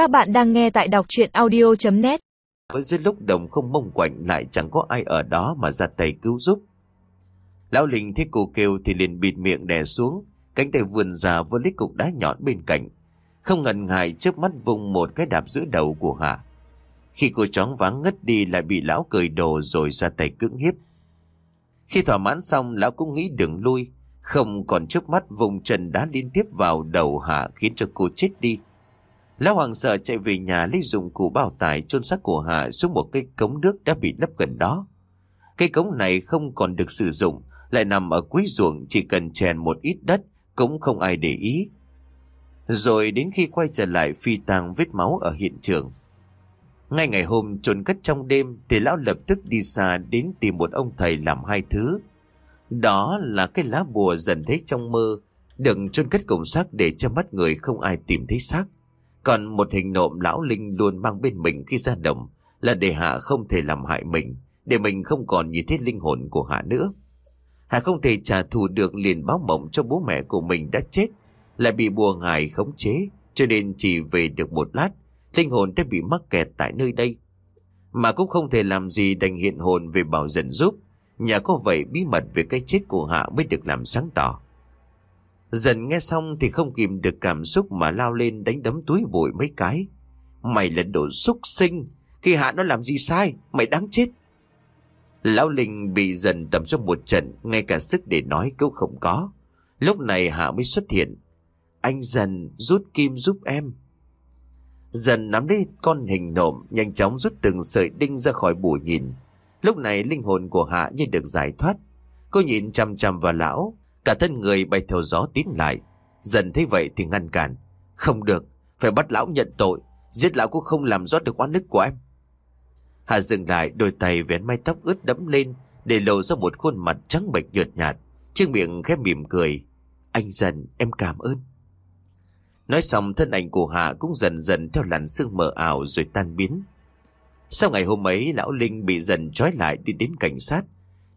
Các bạn đang nghe tại đọc chuyện audio.net Với dưới lúc đồng không mông quạnh lại chẳng có ai ở đó mà ra tay cứu giúp. Lão Linh thấy cô kêu thì liền bịt miệng đè xuống, cánh tay vườn ra với lít cục đá nhọn bên cạnh. Không ngần ngại chớp mắt vùng một cái đạp giữa đầu của Hạ. Khi cô chóng váng ngất đi lại bị lão cười đồ rồi ra tay cưỡng hiếp. Khi thỏa mãn xong lão cũng nghĩ đường lui, không còn chớp mắt vùng chân đá liên tiếp vào đầu Hạ khiến cho cô chết đi. Lão Hoàng sợ chạy về nhà lấy dụng cụ bao tải chôn xác của Hạ xuống một cây cống nước đã bị lấp gần đó. Cây cống này không còn được sử dụng, lại nằm ở cuối ruộng chỉ cần chèn một ít đất cũng không ai để ý. Rồi đến khi quay trở lại phi tang vết máu ở hiện trường. Ngay ngày hôm trốn cất trong đêm thì lão lập tức đi xa đến tìm một ông thầy làm hai thứ. Đó là cái lá bùa dần thấy trong mơ, đừng chôn cất cùng xác để cho mắt người không ai tìm thấy xác. Còn một hình nộm lão linh luôn mang bên mình khi ra đồng là để Hạ không thể làm hại mình, để mình không còn nhìn thấy linh hồn của Hạ nữa. Hạ không thể trả thù được liền báo mộng cho bố mẹ của mình đã chết, lại bị bùa ngài khống chế, cho nên chỉ về được một lát, linh hồn đã bị mắc kẹt tại nơi đây. Mà cũng không thể làm gì đành hiện hồn về bảo dần giúp, nhà có vậy bí mật về cái chết của Hạ mới được làm sáng tỏ. Dần nghe xong thì không kìm được cảm xúc mà lao lên đánh đấm túi bụi mấy cái. Mày là đồ xúc sinh, khi hạ nó làm gì sai, mày đáng chết. Lão Linh bị dần tầm trong một trận, ngay cả sức để nói cũng không có. Lúc này hạ mới xuất hiện. Anh dần rút kim giúp em. Dần nắm lấy con hình nộm, nhanh chóng rút từng sợi đinh ra khỏi bụi nhìn. Lúc này linh hồn của hạ như được giải thoát. Cô nhìn chằm chằm vào lão, Cả thân người bay theo gió tín lại. Dần thấy vậy thì ngăn cản. Không được, phải bắt lão nhận tội. Giết lão cũng không làm rõ được oan ức của em. Hà dừng lại, đôi tay vén mái tóc ướt đẫm lên, để lộ ra một khuôn mặt trắng bệch nhợt nhạt. Chiếc miệng khép mỉm cười. Anh dần, em cảm ơn. Nói xong thân ảnh của Hạ cũng dần dần theo làn sương mờ ảo rồi tan biến. Sau ngày hôm ấy, lão Linh bị dần trói lại đi đến cảnh sát.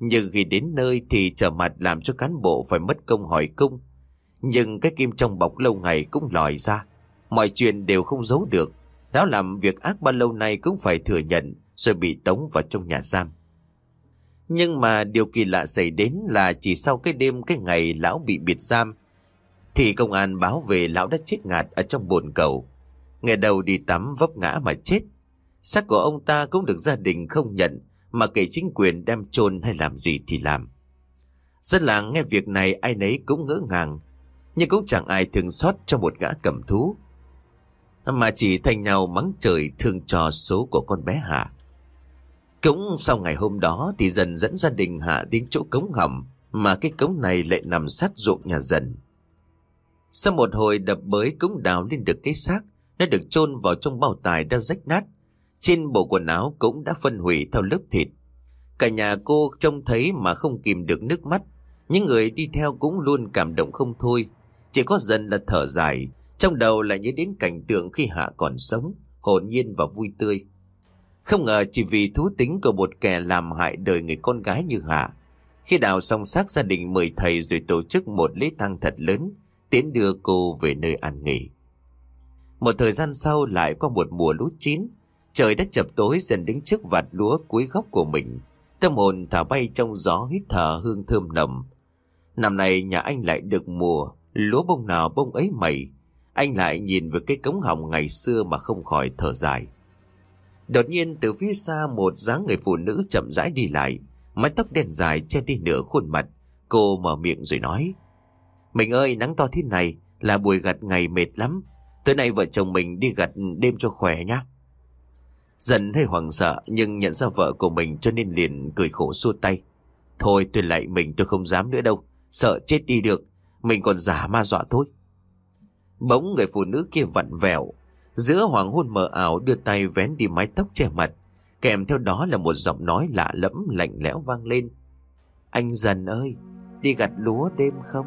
Nhưng khi đến nơi thì trở mặt làm cho cán bộ phải mất công hỏi cung. Nhưng cái kim trong bọc lâu ngày cũng lòi ra. Mọi chuyện đều không giấu được. Lão làm việc ác bao lâu nay cũng phải thừa nhận, rồi bị tống vào trong nhà giam. Nhưng mà điều kỳ lạ xảy đến là chỉ sau cái đêm cái ngày lão bị biệt giam, thì công an báo về lão đã chết ngạt ở trong bồn cầu. Ngày đầu đi tắm vấp ngã mà chết. Xác của ông ta cũng được gia đình không nhận mà kể chính quyền đem chôn hay làm gì thì làm. Dân làng nghe việc này ai nấy cũng ngỡ ngàng, nhưng cũng chẳng ai thương xót cho một gã cầm thú. Mà chỉ thành nhau mắng trời thương trò số của con bé Hạ. Cũng sau ngày hôm đó thì dần dẫn gia đình Hạ đến chỗ cống hầm, mà cái cống này lại nằm sát ruộng nhà dần. Sau một hồi đập bới cống đào lên được cái xác, nó được chôn vào trong bao tài đã rách nát, trên bộ quần áo cũng đã phân hủy theo lớp thịt. Cả nhà cô trông thấy mà không kìm được nước mắt. Những người đi theo cũng luôn cảm động không thôi. Chỉ có dần là thở dài. Trong đầu lại nhớ đến cảnh tượng khi Hạ còn sống, hồn nhiên và vui tươi. Không ngờ chỉ vì thú tính của một kẻ làm hại đời người con gái như Hạ. Khi đào xong xác gia đình mời thầy rồi tổ chức một lễ tang thật lớn, tiến đưa cô về nơi an nghỉ. Một thời gian sau lại có một mùa lúa chín, Trời đã chập tối dần đứng trước vạt lúa cuối góc của mình. Tâm hồn thả bay trong gió hít thở hương thơm nồng. Năm nay nhà anh lại được mùa, lúa bông nào bông ấy mẩy. Anh lại nhìn về cái cống hồng ngày xưa mà không khỏi thở dài. Đột nhiên từ phía xa một dáng người phụ nữ chậm rãi đi lại, mái tóc đen dài che đi nửa khuôn mặt. Cô mở miệng rồi nói. Mình ơi, nắng to thế này là buổi gặt ngày mệt lắm. Tới nay vợ chồng mình đi gặt đêm cho khỏe nhá. Dần hơi hoảng sợ nhưng nhận ra vợ của mình cho nên liền cười khổ xua tay. Thôi tôi lại mình tôi không dám nữa đâu. Sợ chết đi được. Mình còn giả ma dọa thôi. Bỗng người phụ nữ kia vặn vẹo. Giữa hoàng hôn mờ ảo đưa tay vén đi mái tóc che mặt. Kèm theo đó là một giọng nói lạ lẫm lạnh lẽo vang lên. Anh dần ơi, đi gặt lúa đêm không?